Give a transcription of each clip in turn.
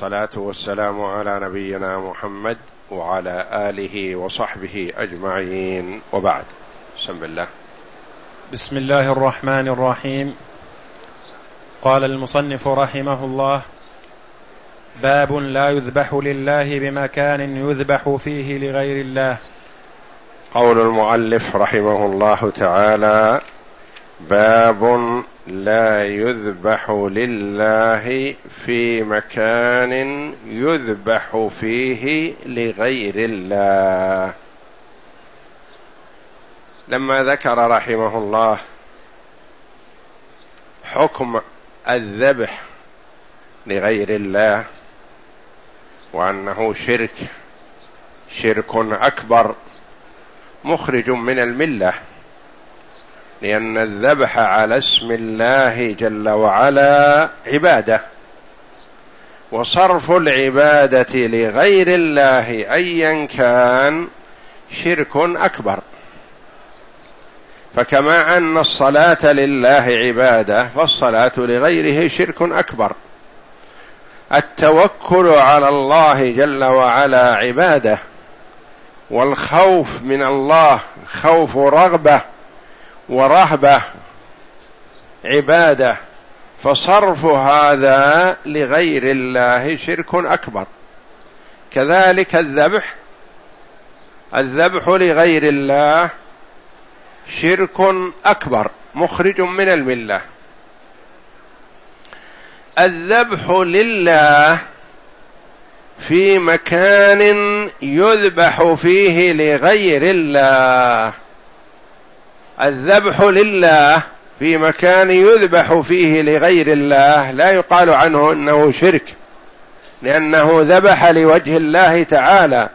والصلاة والسلام على نبينا محمد وعلى آله وصحبه أجمعين. وبعد. بسم الله. بسم الله الرحمن الرحيم. قال المصنف رحمه الله باب لا يذبح لله بمكان يذبح فيه لغير الله. قول المؤلف رحمه الله تعالى باب لا يذبح لله في مكان يذبح فيه لغير الله. لما ذكر رحمه الله حكم الذبح لغير الله وأنه شرك شرك أكبر مخرج من الملة. لأن الذبح على اسم الله جل وعلا عبادة. وصرف العبادة لغير الله ايا كان شرك أكبر. فكما أن الصلاة لله عبادة فالصلاة لغيره شرك أكبر. التوكل على الله جل وعلا عبادة والخوف من الله خوف رغبة ورهبة عبادة فصرف هذا لغير الله شرك أكبر. كذلك الذبح الذبح لغير الله شرك أكبر مخرج من الملة. الذبح لله في مكان يذبح فيه لغير الله. الذبح لله في مكان يذبح فيه لغير الله لا يقال عنه إنه شرك لأنه ذبح لوجه الله تعالى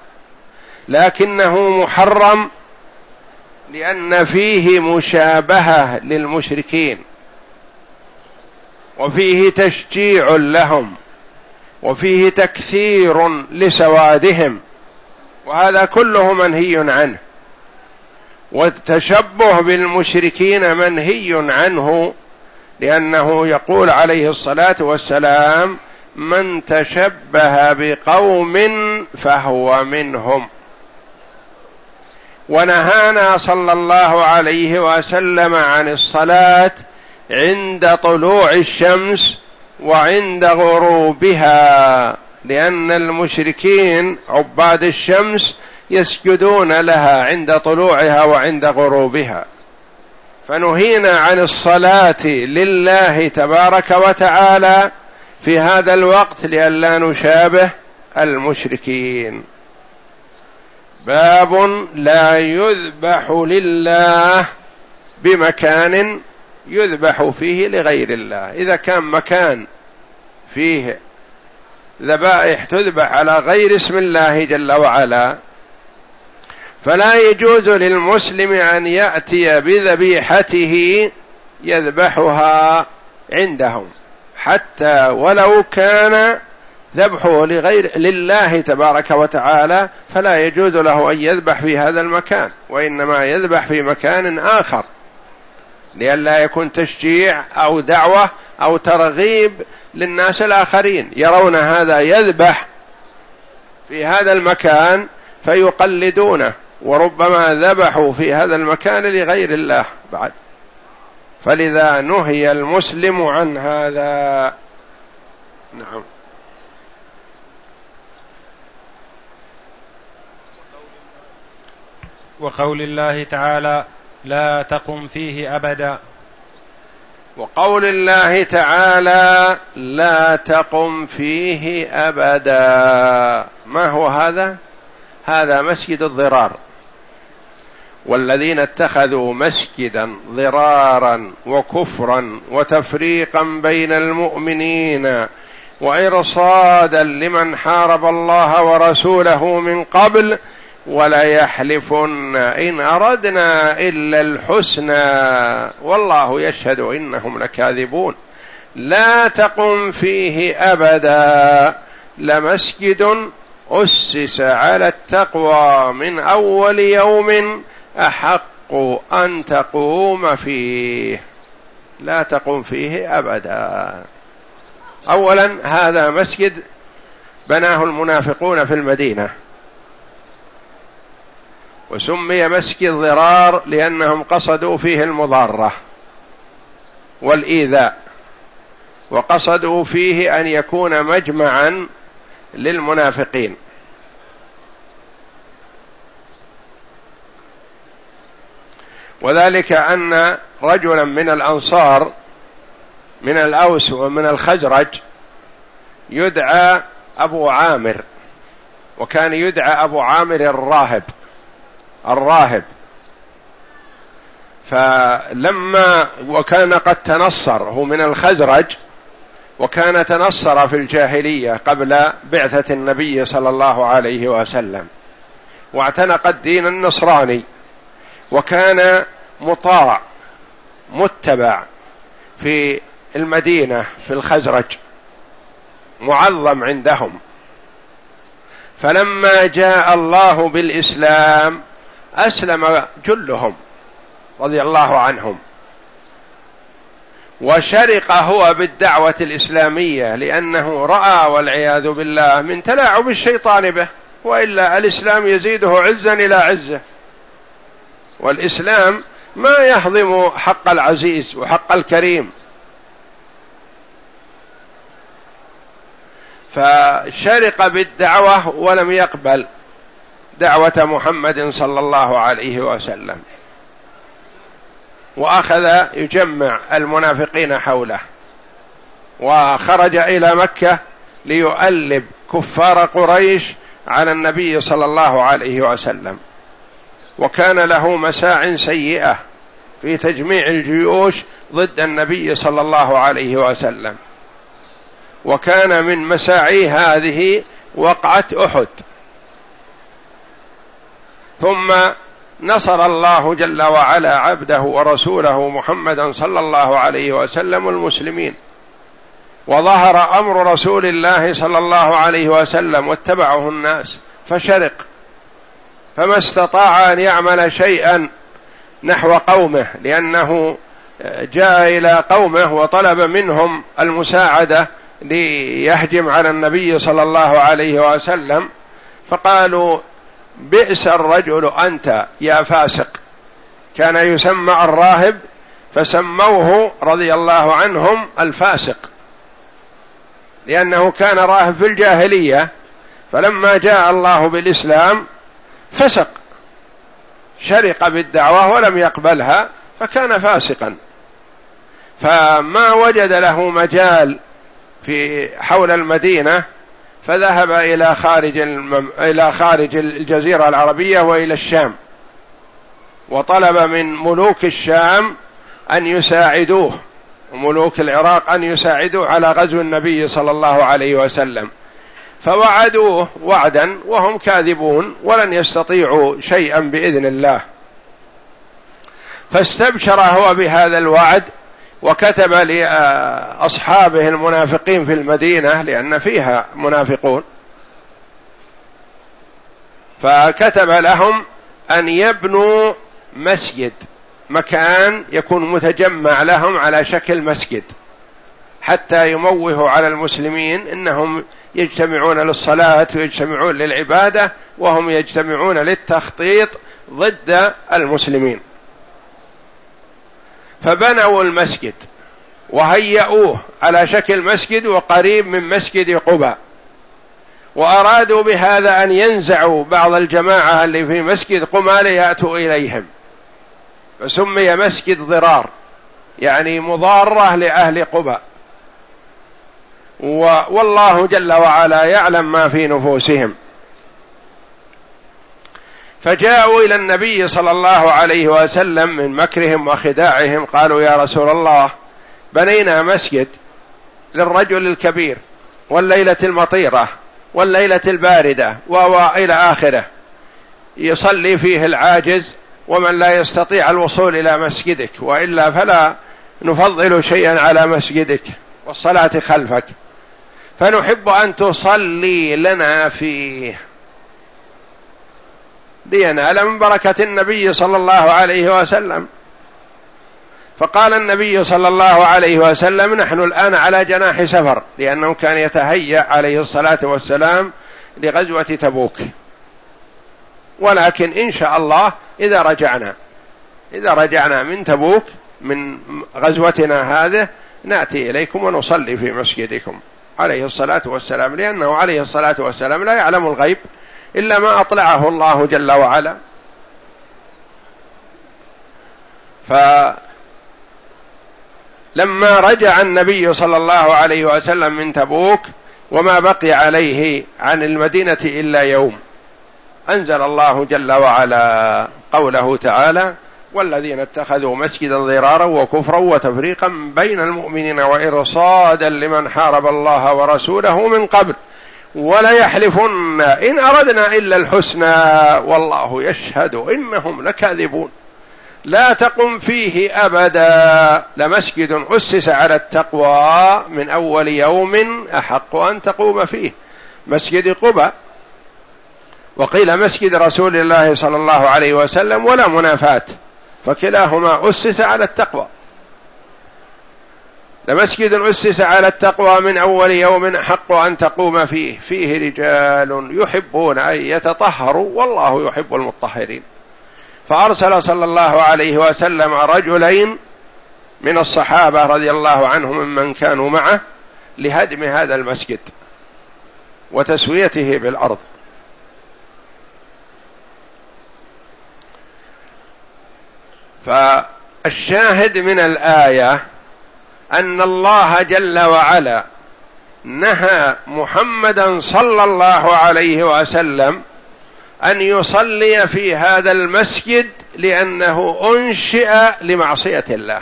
لكنه محرم لأن فيه مشابهة للمشركين وفيه تشجيع لهم وفيه تكثير لسوادهم وهذا كله منهي عنه. والتشبه بالمشركين منهي عنه لأنه يقول عليه الصلاة والسلام من تشبه بقوم فهو منهم. ونهانا صلى الله عليه وسلم عن الصلاة عند طلوع الشمس وعند غروبها لأن المشركين عباد الشمس يسجدون لها عند طلوعها وعند غروبها. فنهينا عن الصلاة لله تبارك وتعالى في هذا الوقت لئلا نشابه المشركين. باب لا يذبح لله بمكان يذبح فيه لغير الله. إذا كان مكان فيه ذبائح تذبح على غير اسم الله جل وعلا فلا يجوز للمسلم أن يأتي بذبيحته يذبحها عندهم حتى ولو كان ذبحه لغير لله تبارك وتعالى فلا يجوز له أن يذبح في هذا المكان وإنما يذبح في مكان آخر. لئلا يكون تشجيع أو دعوة أو ترغيب للناس الآخرين. يرون هذا يذبح في هذا المكان فيقلدونه. وربما ذبحوا في هذا المكان لغير الله بعد. فلذا نهي المسلم عن هذا. نعم. وقول الله تعالى لا تقم فيه أبدا. وقول الله تعالى لا تقم فيه أبدا. ما هو هذا؟ هذا مسجد الضرار. والذين اتخذوا مسجدا ضرارا وكفرا وتفريقا بين المؤمنين وإرصادا لمن حارب الله ورسوله من قبل وليحلفن إن أردنا إلا الحسنى. والله يشهد إنهم لكاذبون. لا تقم فيه أبدا. لمسجد أسس على التقوى من أول يوم أحق أن تقوم فيه. لا تقم فيه أبدا. اولا هذا مسجد بناه المنافقون في المدينة. وسمي مسجد ضرار لأنهم قصدوا فيه المضارة والإيذاء وقصدوا فيه أن يكون مجمعا للمنافقين. وذلك أن رجلا من الأنصار من الأوس ومن الخزرج يدعى أبو عامر وكان يدعى أبو عامر الراهب الراهب. فلما وكان قد تنصر هو من الخزرج وكان تنصر في الجاهلية قبل بعثة النبي صلى الله عليه وسلم واعتنق الدين النصراني. وكان مطاع متبع في المدينة في الخزرج معظم عندهم. فلما جاء الله بالإسلام أسلم جلهم رضي الله عنهم. وشرق هو بالدعوة الإسلامية لأنه رأى والعياذ بالله من تلاعب الشيطان به وإلا الإسلام يزيده عزا إلى عزه. والإسلام ما يهضم حق العزيز وحق الكريم. فشرق بالدعوة ولم يقبل دعوة محمد صلى الله عليه وسلم. وأخذ يجمع المنافقين حوله. وخرج إلى مكة ليؤلب كفار قريش على النبي صلى الله عليه وسلم. وكان له مساع سيئة في تجميع الجيوش ضد النبي صلى الله عليه وسلم. وكان من مساعي هذه وقعة أحد. ثم نصر الله جل وعلا عبده ورسوله محمدا صلى الله عليه وسلم المسلمين. وظهر أمر رسول الله صلى الله عليه وسلم واتبعه الناس فشرق. فما استطاع أن يعمل شيئا نحو قومه لأنه جاء إلى قومه وطلب منهم المساعدة ليهجم على النبي صلى الله عليه وسلم فقالوا بئس الرجل أنت يا فاسق. كان يسمى الراهب فسموه رضي الله عنهم الفاسق لأنه كان راهب في الجاهلية فلما جاء الله بالإسلام فسق. شرق بالدعوة ولم يقبلها فكان فاسقا. فما وجد له مجال في حول المدينة فذهب إلى خارج المم... إلى خارج الجزيرة العربية وإلى الشام. وطلب من ملوك الشام أن يساعدوه وملوك العراق أن يساعدوه على غزو النبي صلى الله عليه وسلم. فوعدوه وعدا وهم كاذبون ولن يستطيعوا شيئا بإذن الله. فاستبشر هو بهذا الوعد وكتب لأصحابه المنافقين في المدينة لأن فيها منافقون. فكتب لهم أن يبنوا مسجد مكان يكون متجمع لهم على شكل مسجد حتى يموهوا على المسلمين إنهم يجتمعون للصلاة ويجتمعون للعبادة وهم يجتمعون للتخطيط ضد المسلمين. فبنوا المسجد وهيئوه على شكل مسجد وقريب من مسجد قباء. وأرادوا بهذا أن ينزعوا بعض الجماعة اللي في مسجد قباء ليأتوا إليهم. فسمي مسجد ضرار يعني مضارة لأهل قباء. والله جل وعلا يعلم ما في نفوسهم. فجاءوا إلى النبي صلى الله عليه وسلم من مكرهم وخداعهم قالوا يا رسول الله بنينا مسجد للرجل الكبير والليلة المطيرة والليلة الباردة والى آخره يصلي فيه العاجز ومن لا يستطيع الوصول إلى مسجدك وإلا فلا نفضل شيئا على مسجدك والصلاة خلفك. فنحب أن تصلي لنا فيه. لينال من بركة النبي صلى الله عليه وسلم. فقال النبي صلى الله عليه وسلم نحن الآن على جناح سفر لأنه كان يتهيأ عليه الصلاة والسلام لغزوة تبوك. ولكن إن شاء الله إذا رجعنا إذا رجعنا من تبوك من غزوتنا هذه نأتي إليكم ونصلي في مسجدكم. عليه الصلاة والسلام لأنه عليه الصلاة والسلام لا يعلم الغيب إلا ما أطلعه الله جل وعلا. فلما رجع النبي صلى الله عليه وسلم من تبوك وما بقي عليه عن المدينة إلا يوم. أنزل الله جل وعلا قوله تعالى والذين اتخذوا مسجدا ضرارا وكفرا وتفريقا بين المؤمنين وإرصادا لمن حارب الله ورسوله من قبل. وليحلفن إن أردنا إلا الحسنى. والله يشهد إنهم لكاذبون. لا تقم فيه أبدا. لمسجد أسس على التقوى من أول يوم أحق أن تقوم فيه. مسجد قبى وقيل مسجد رسول الله صلى الله عليه وسلم ولا منافاة. فكلاهما أسس على التقوى. لمسجد أسس على التقوى من أول يوم حق أن تقوم فيه. فيه رجال يحبون أن يتطهروا والله يحب المطهرين. فأرسل صلى الله عليه وسلم رجلين من الصحابة رضي الله عنهم ممن كانوا معه لهدم هذا المسجد وتسويته بالأرض. فالشاهد من الآية أن الله جل وعلا نهى محمدا صلى الله عليه وسلم أن يصلي في هذا المسجد لأنه أنشئ لمعصية الله.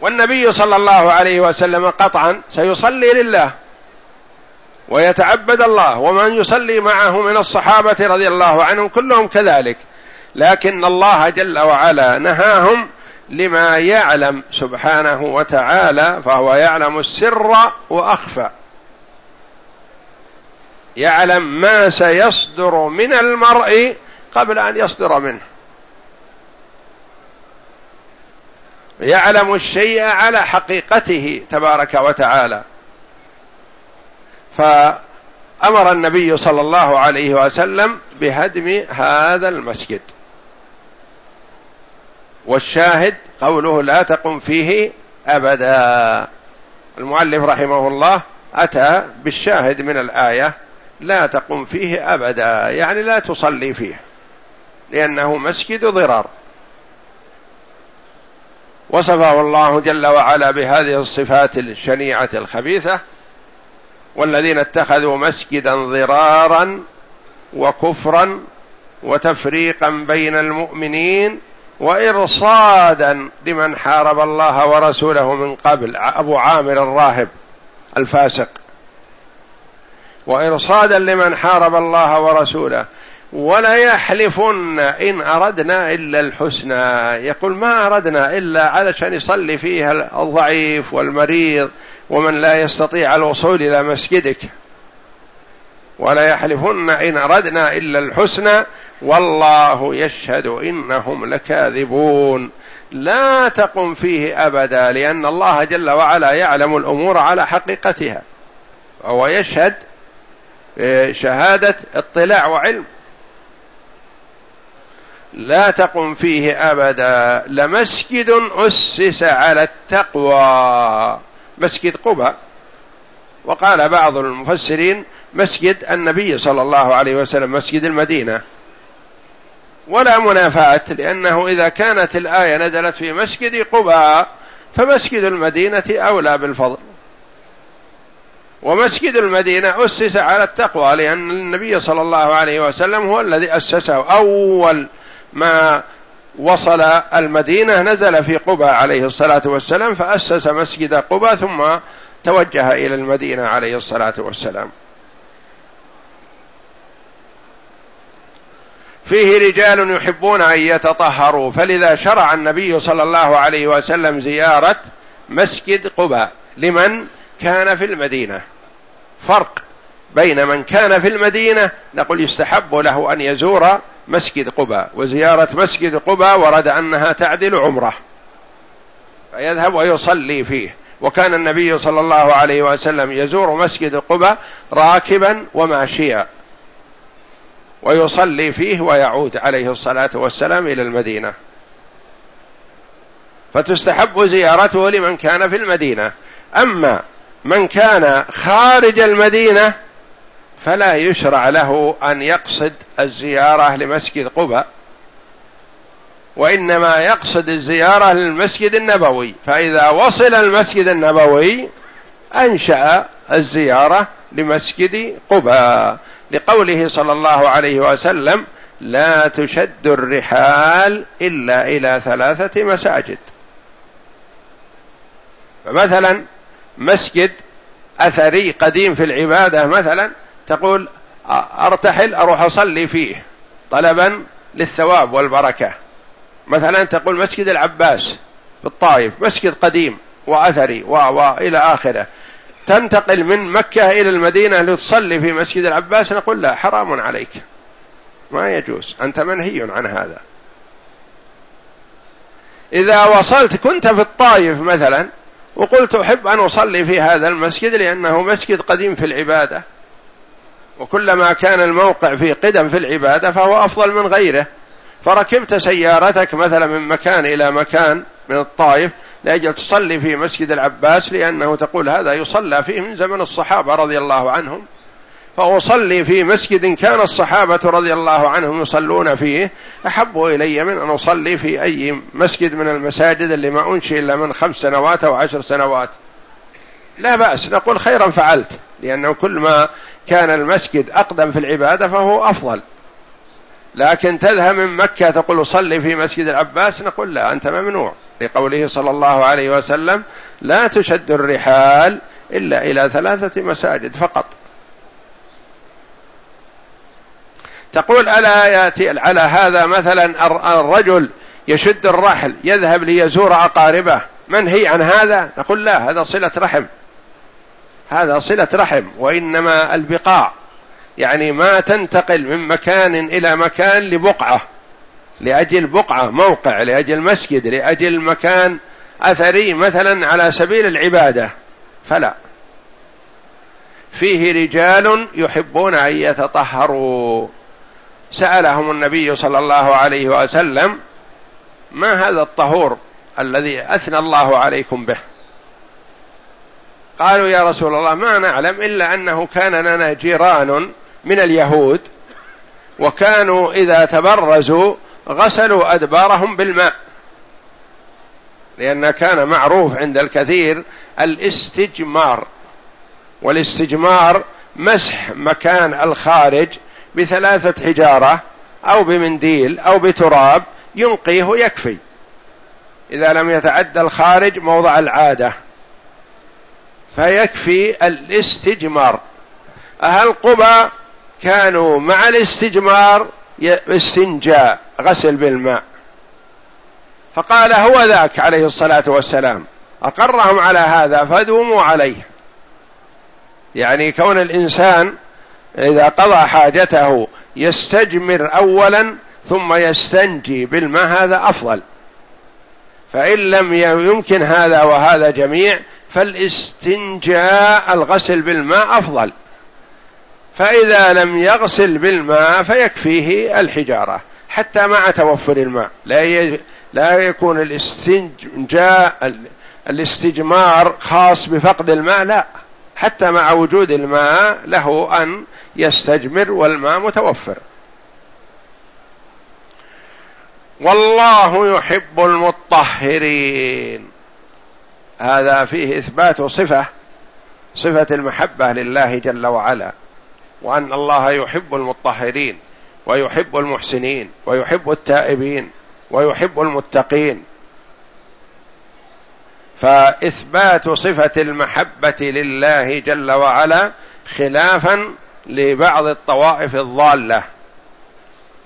والنبي صلى الله عليه وسلم قطعا سيصلي لله ويتعبد الله ومن يصلي معه من الصحابة رضي الله عنهم كلهم كذلك. لكن الله جل وعلا نهاهم لما يعلم سبحانه وتعالى فهو يعلم السر وأخفى. يعلم ما سيصدر من المرء قبل أن يصدر منه. يعلم الشيء على حقيقته تبارك وتعالى. فأمر النبي صلى الله عليه وسلم بهدم هذا المسجد. والشاهد قوله لا تقم فيه أبدا. المؤلف رحمه الله أتى بالشاهد من الآية لا تقم فيه أبدا يعني لا تصلي فيه لأنه مسجد ضرار. وصفه الله جل وعلا بهذه الصفات الشنيعة الخبيثة والذين اتخذوا مسجدا ضرارا وكفرا وتفريقا بين المؤمنين وإرصادا لمن حارب الله ورسوله من قبل أبو عامر الراهب الفاسق. وإرصادا لمن حارب الله ورسوله ولا يحلفن إن أردنا إلا الحسنى. يقول ما أردنا إلا علشان يصلي فيها الضعيف والمريض ومن لا يستطيع الوصول إلى مسجدك. ولا يحلفن إن أردنا إلا الحسنى. والله يشهد إنهم لكاذبون. لا تقم فيه أبدا لأن الله جل وعلا يعلم الأمور على حقيقتها. وهو يشهد شهادة اطلاع وعلم. لا تقم فيه أبدا. لمسجد أسس على التقوى. مسجد قبى وقال بعض المفسرين مسجد النبي صلى الله عليه وسلم مسجد المدينة. ولا منافاة لأنه إذا كانت الآية نزلت في مسجد قباء فمسجد المدينة أولى بالفضل. ومسجد المدينة أسس على التقوى لأن النبي صلى الله عليه وسلم هو الذي أسسه. أول ما وصل المدينة نزل في قباء عليه الصلاة والسلام فأسس مسجد قباء ثم توجه إلى المدينة عليه الصلاة والسلام. فيه رجال يحبون أن يتطهروا. فلذا شرع النبي صلى الله عليه وسلم زيارة مسجد قباء. لمن كان في المدينة. فرق بين من كان في المدينة نقول يستحب له أن يزور مسجد قباء. وزيارة مسجد قباء ورد أنها تعدل عمرة. فيذهب ويصلي فيه. وكان النبي صلى الله عليه وسلم يزور مسجد قباء راكبا وماشيا. ويصلي فيه ويعود عليه الصلاة والسلام إلى المدينة. فتستحب زيارته لمن كان في المدينة. أما من كان خارج المدينة فلا يشرع له أن يقصد الزيارة لمسجد قباء وإنما يقصد الزيارة للمسجد النبوي. فإذا وصل المسجد النبوي أنشأ الزيارة لمسجد قباء. لقوله صلى الله عليه وسلم لا تشد الرحال إلا إلى ثلاثة مساجد. فمثلا مسجد أثري قديم في العبادة مثلا تقول أرتحل أروح أصلي فيه طلبا للثواب والبركة. مثلا تقول مسجد العباس في الطائف مسجد قديم وأثري وإلى آخره. تنتقل من مكة إلى المدينة لتصلي في مسجد العباس نقول لا حرام عليك. ما يجوز. أنت منهي عن هذا. إذا وصلت كنت في الطائف مثلا وقلت أحب أن أصلي في هذا المسجد لأنه مسجد قديم في العبادة وكلما كان الموقع في قدم في العبادة فهو أفضل من غيره فركبت سيارتك مثلا من مكان إلى مكان من الطائف لأجل تصلي في مسجد العباس لأنه تقول هذا يصلى فيه من زمن الصحابة رضي الله عنهم. فأصلي في مسجد كان الصحابة رضي الله عنهم يصلون فيه. أحب إلي من أن أصلي في أي مسجد من المساجد اللي ما أنشئ إلا من خمس سنوات أو عشر سنوات. لا بأس نقول خيرا فعلت لأنه كل ما كان المسجد أقدم في العبادة فهو أفضل. لكن تذهب من مكة تقول صلي في مسجد العباس؟ نقول لا أنت ممنوع. لقوله صلى الله عليه وسلم لا تشد الرحال إلا إلى ثلاثة مساجد فقط. تقول ألا يأتي على هذا مثلا الرجل يشد الرحل يذهب ليزور أقاربه. منهي عن هذا؟ نقول لا هذا صلة رحم. هذا صلة رحم وإنما البقاع. يعني ما تنتقل من مكان إلى مكان لبقعة. لأجل بقعة موقع لأجل مسجد لأجل مكان أثري مثلا على سبيل العبادة. فلا. فيه رجال يحبون أن يتطهروا. سألهم النبي صلى الله عليه وسلم ما هذا الطهور الذي أثنى الله عليكم به؟ قالوا يا رسول الله ما نعلم إلا أنه كان لنا جيران من اليهود وكانوا إذا تبرزوا غسلوا أدبارهم بالماء. لأن كان معروف عند الكثير الاستجمار. والاستجمار مسح مكان الخارج بثلاثة حجارة أو بمنديل أو بتراب ينقيه يكفي إذا لم يتعدى الخارج موضع العادة. فيكفي الاستجمار. أهل قبى كانوا مع الاستجمار استنجاء غسل بالماء. فقال هو ذاك عليه الصلاة والسلام. أقرهم على هذا فدوموا عليه. يعني كون الإنسان إذا قضى حاجته يستجمر أولا ثم يستنجي بالماء هذا أفضل. فإن لم يمكن هذا وهذا جميع فالاستنجاء الغسل بالماء أفضل. فإذا لم يغسل بالماء فيكفيه الحجارة حتى مع توفر الماء. لا لا يكون الاستنجاء الاستجمار خاص بفقد الماء لا. حتى مع وجود الماء له أن يستجمر والماء متوفر. والله يحب المطهرين. هذا فيه إثبات صفة صفة المحبة لله جل وعلا. وأن الله يحب المطهرين ويحب المحسنين ويحب التائبين ويحب المتقين. فإثبات صفة المحبة لله جل وعلا خلافا لبعض الطوائف الضالة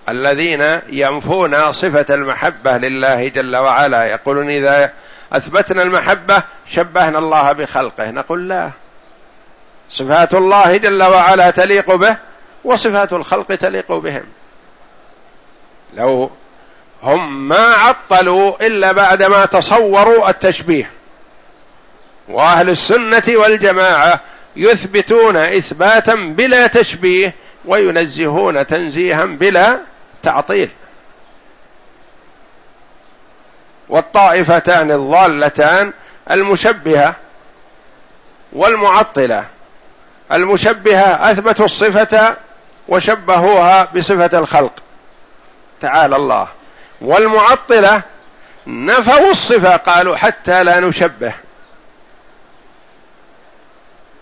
الذين ينفون صفة المحبة لله جل وعلا. يقولون إذا أثبتنا المحبة شبهنا الله بخلقه. نقول لا. صفات الله جل وعلا تليق به وصفات الخلق تليق بهم. لو هم ما عطلوا إلا بعدما تصوروا التشبيه. وأهل السنة والجماعة يثبتون إثباتا بلا تشبيه وينزهون تنزيها بلا تعطيل. والطائفتان الضالتان المشبهة والمعطلة. المشبهة اثبتوا الصفة وشبهوها بصفة الخلق. تعالى الله. والمعطلة نفوا الصفة قالوا حتى لا نشبه.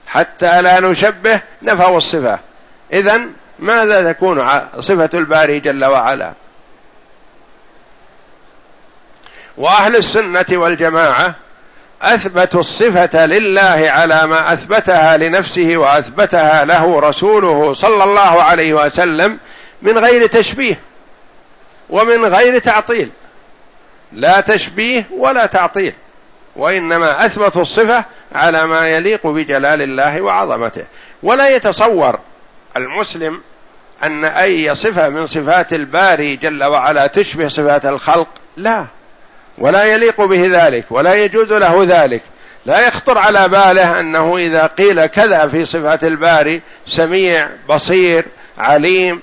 حتى لا نشبه نفوا الصفة. اذا ماذا تكون صفة الباري جل وعلا؟ وأهل السنة والجماعة اثبتوا الصفة لله على ما أثبتها لنفسه وأثبتها له رسوله صلى الله عليه وسلم من غير تشبيه ومن غير تعطيل. لا تشبيه ولا تعطيل وإنما اثبتوا الصفة على ما يليق بجلال الله وعظمته. ولا يتصور المسلم أن أي صفة من صفات الباري جل وعلا تشبه صفات الخلق لا. ولا يليق به ذلك ولا يجوز له ذلك. لا يخطر على باله أنه إذا قيل كذا في صفات الباري سميع بصير عليم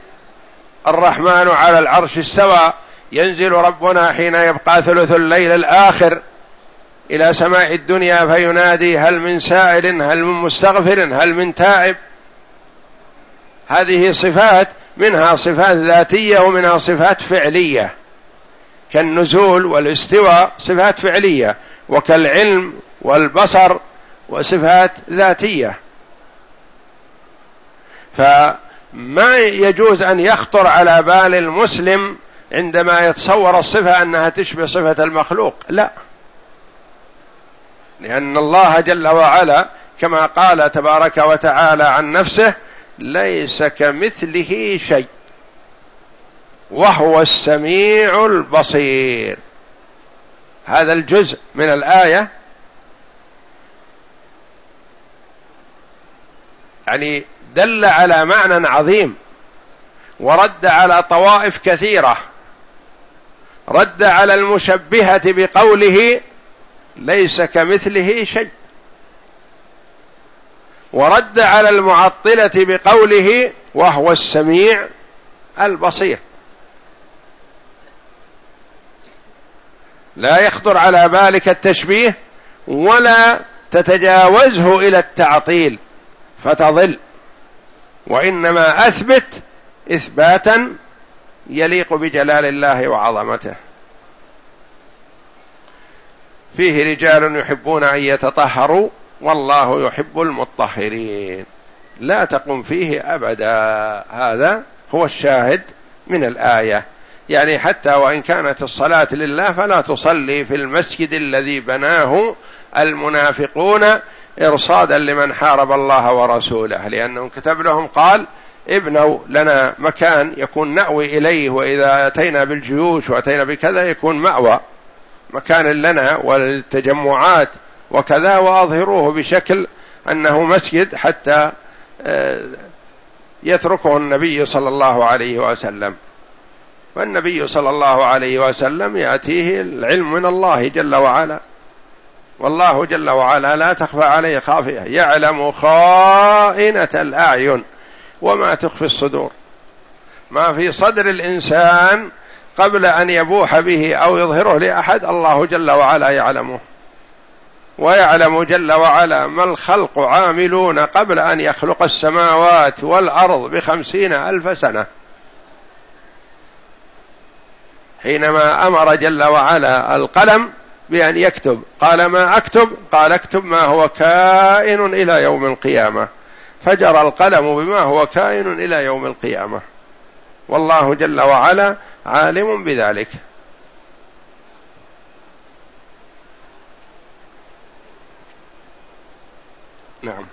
الرحمن على العرش استوى ينزل ربنا حين يبقى ثلث الليل الآخر إلى سماء الدنيا فينادي هل من سائل هل من مستغفر هل من تائب. هذه صفات منها صفات ذاتية ومنها صفات فعلية. كالنزول والاستواء صفات فعلية وكالعلم والبصر وصفات ذاتية. فما يجوز أن يخطر على بال المسلم عندما يتصور الصفة أنها تشبه صفة المخلوق لا. لأن الله جل وعلا كما قال تبارك وتعالى عن نفسه ليس كمثله شيء. وهو السميع البصير. هذا الجزء من الآية. يعني دل على معنى عظيم. ورد على طوائف كثيرة. رد على المشبهة بقوله ليس كمثله شيء. ورد على المعطلة بقوله وهو السميع البصير. لا يخطر على بالك التشبيه ولا تتجاوزه إلى التعطيل فتضل. وإنما أثبت إثباتا يليق بجلال الله وعظمته. فيه رجال يحبون أن يتطهروا والله يحب المطهرين. لا تقم فيه أبدا. هذا هو الشاهد من الآية. يعني حتى وإن كانت الصلاة لله فلا تصلي في المسجد الذي بناه المنافقون إرصادا لمن حارب الله ورسوله لأنه كتب لهم قال ابنوا لنا مكان يكون نأوي إليه وإذا أتينا بالجيوش وأتينا بكذا يكون مأوى مكان لنا والتجمعات وكذا وأظهروه بشكل أنه مسجد حتى آه، يتركه النبي صلى الله عليه وسلم. والنبي صلى الله عليه وسلم يأتيه العلم من الله جل وعلا. والله جل وعلا لا تخفى عليه خافية. يعلم خائنة الأعين وما تخفي الصدور. ما في صدر الإنسان قبل أن يبوح به أو يظهره لأحد الله جل وعلا يعلمه. ويعلم جل وعلا ما الخلق عاملون قبل أن يخلق السماوات والأرض بخمسين ألف سنة. حينما أمر جل وعلا القلم بأن يكتب. قال ما أكتب؟ قال اكتب ما هو كائن إلى يوم القيامة. فجر القلم بما هو كائن إلى يوم القيامة. والله جل وعلا عالم بذلك. نعم.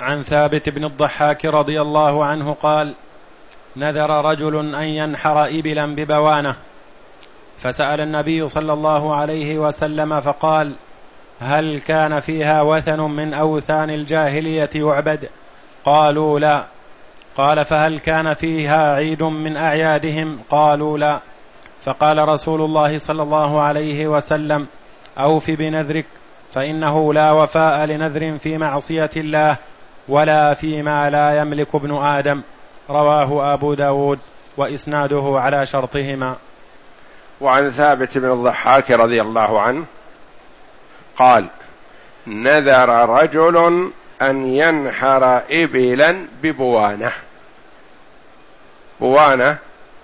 عن ثابت بن الضحاك رضي الله عنه قال نذر رجل أن ينحر إبلا ببوانة. فسأل النبي صلى الله عليه وسلم فقال هل كان فيها وثن من أوثان الجاهلية يعبد؟ قالوا لا. قال فهل كان فيها عيد من أعيادهم؟ قالوا لا. فقال رسول الله صلى الله عليه وسلم أوف بنذرك فإنه لا وفاء لنذر في معصية الله. ولا فيما لا يملك ابن آدم رواه أبو داود وإسناده على شرطهما. وعن ثابت بن الضحاك رضي الله عنه قال نذر رجل أن ينحر إبلا ببوانة. بوانة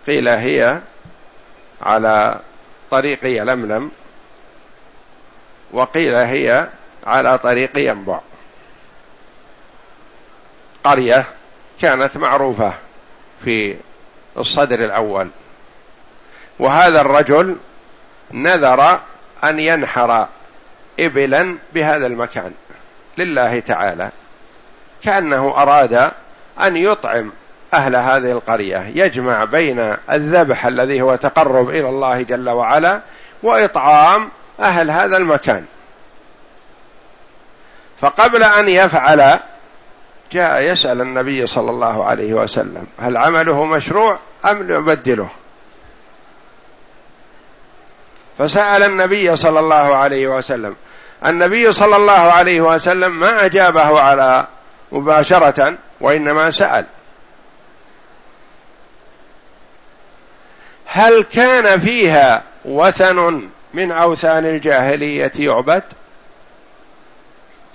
قيل هي على طريق يلملم وقيل هي على طريق ينبع. قرية كانت معروفة في الصدر الأول. وهذا الرجل نذر أن ينحر إبلا بهذا المكان لله تعالى كأنه أراد أن يطعم أهل هذه القرية يجمع بين الذبح الذي هو تقرب إلى الله جل وعلا وإطعام أهل هذا المكان. فقبل أن يفعل جاء يسأل النبي صلى الله عليه وسلم هل عمله مشروع أم نبدله؟ فسأل النبي صلى الله عليه وسلم النبي صلى الله عليه وسلم ما أجابه على مباشرة وإنما سأل. هل كان فيها وثن من أوثان الجاهلية يعبد؟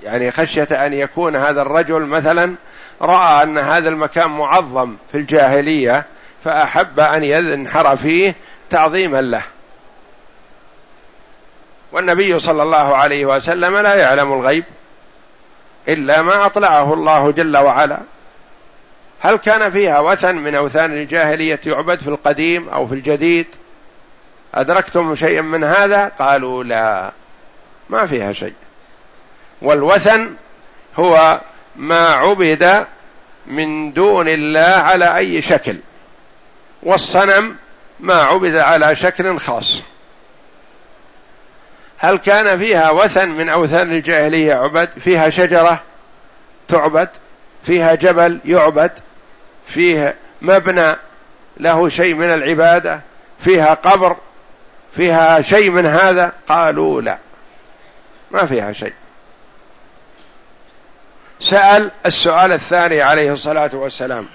يعني خشية أن يكون هذا الرجل مثلا رأى أن هذا المكان معظم في الجاهلية فأحب أن ينحر فيه تعظيما له. والنبي صلى الله عليه وسلم لا يعلم الغيب إلا ما أطلعه الله جل وعلا. هل كان فيها وثن من أوثان الجاهلية يعبد في القديم أو في الجديد؟ أدركتم شيئا من هذا؟ قالوا لا ما فيها شيء. والوثن هو ما عبد من دون الله على أي شكل والصنم ما عبد على شكل خاص. هل كان فيها وثن من أوثان الجاهلية عبد؟ فيها شجرة تعبد فيها جبل يعبد فيه مبنى له شيء من العبادة فيها قبر فيها شيء من هذا؟ قالوا لا ما فيها شيء. سأل السؤال الثاني عليه الصلاة والسلام.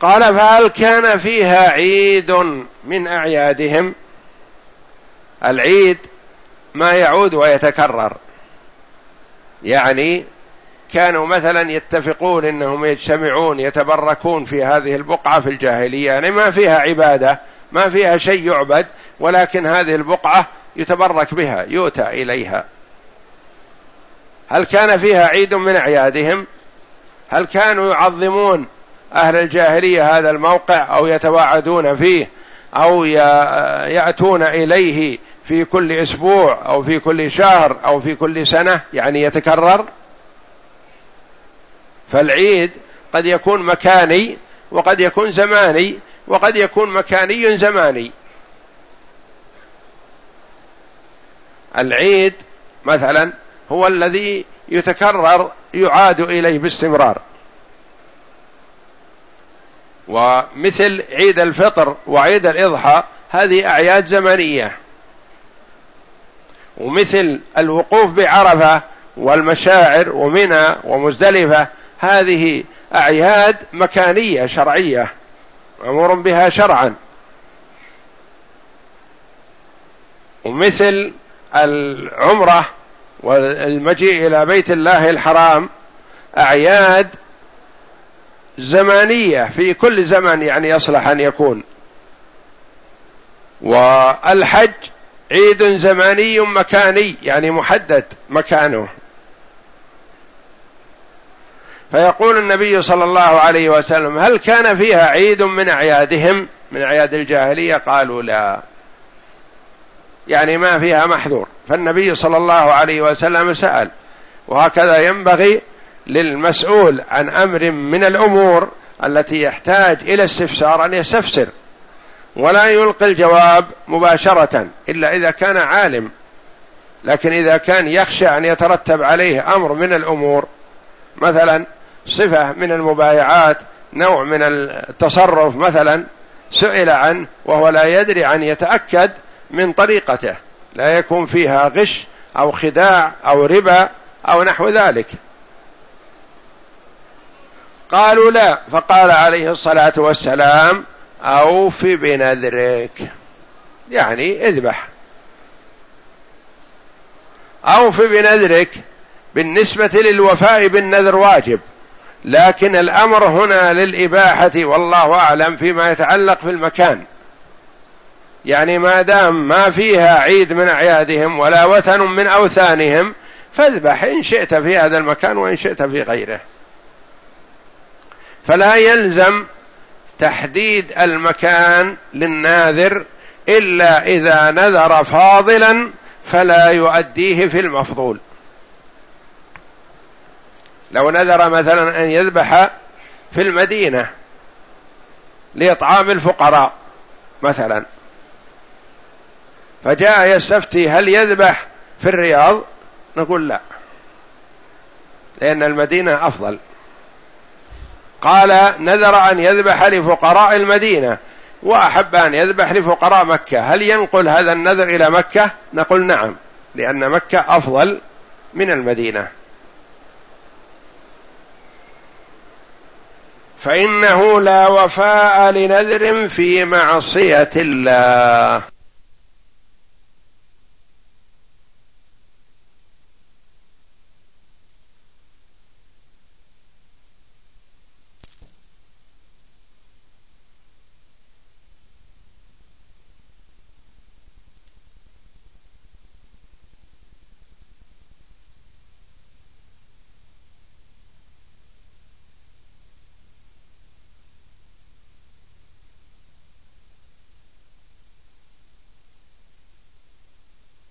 قال فهل كان فيها عيد من أعيادهم؟ العيد ما يعود ويتكرر. يعني كانوا مثلا يتفقون إنهم يجتمعون يتبركون في هذه البقعة في الجاهلية. يعني ما فيها عبادة ما فيها شيء يعبد ولكن هذه البقعة يتبرك بها يؤتى إليها. هل كان فيها عيد من أعيادهم؟ هل كانوا يعظمون أهل الجاهلية هذا الموقع أو يتواعدون فيه أو يأتون إليه في كل أسبوع أو في كل شهر أو في كل سنة يعني يتكرر؟ فالعيد قد يكون مكاني وقد يكون زماني وقد يكون مكاني زماني. العيد مثلا هو الذي يتكرر يعاد إليه باستمرار. ومثل عيد الفطر وعيد الإضحى هذه أعياد زمنية. ومثل الوقوف بعرفة والمشاعر ومنى ومزدلفة هذه أعياد مكانية شرعية مأمور بها شرعا. ومثل العمرة والمجيء إلى بيت الله الحرام أعياد زمانية في كل زمن يعني يصلح أن يكون. والحج عيد زماني مكاني يعني محدد مكانه. فيقول النبي صلى الله عليه وسلم هل كان فيها عيد من أعيادهم؟ من أعياد الجاهلية؟ قالوا لا. يعني ما فيها محذور. فالنبي صلى الله عليه وسلم سأل وهكذا ينبغي للمسؤول عن أمر من الأمور التي يحتاج إلى استفسار أن يستفسر ولا يلقي الجواب مباشرة إلا إذا كان عالم. لكن إذا كان يخشى أن يترتب عليه أمر من الأمور مثلا صفة من المبايعات نوع من التصرف مثلا سئل عنه وهو لا يدري عن يتأكد من طريقته. لا يكون فيها غش أو خداع أو ربا أو نحو ذلك. قالوا لا فقال عليه الصلاة والسلام أوف بنذرك. يعني اذبح. أوف بنذرك بالنسبة للوفاء بالنذر واجب. لكن الأمر هنا للإباحة والله أعلم فيما يتعلق في المكان. يعني ما دام ما فيها عيد من أعيادهم ولا وثن من أوثانهم فاذبح إن شئت في هذا المكان وإن شئت في غيره. فلا يلزم تحديد المكان للناذر إلا إذا نذر فاضلا فلا يؤديه في المفضول. لو نذر مثلا أن يذبح في المدينة لإطعام الفقراء مثلا فجاء يستفتي هل يذبح في الرياض؟ نقول لا. لأن المدينة أفضل. قال نذر أن يذبح لفقراء المدينة وأحب أن يذبح لفقراء مكة. هل ينقل هذا النذر إلى مكة؟ نقول نعم لأن مكة أفضل من المدينة. فإنه لا وفاء لنذر في معصية الله.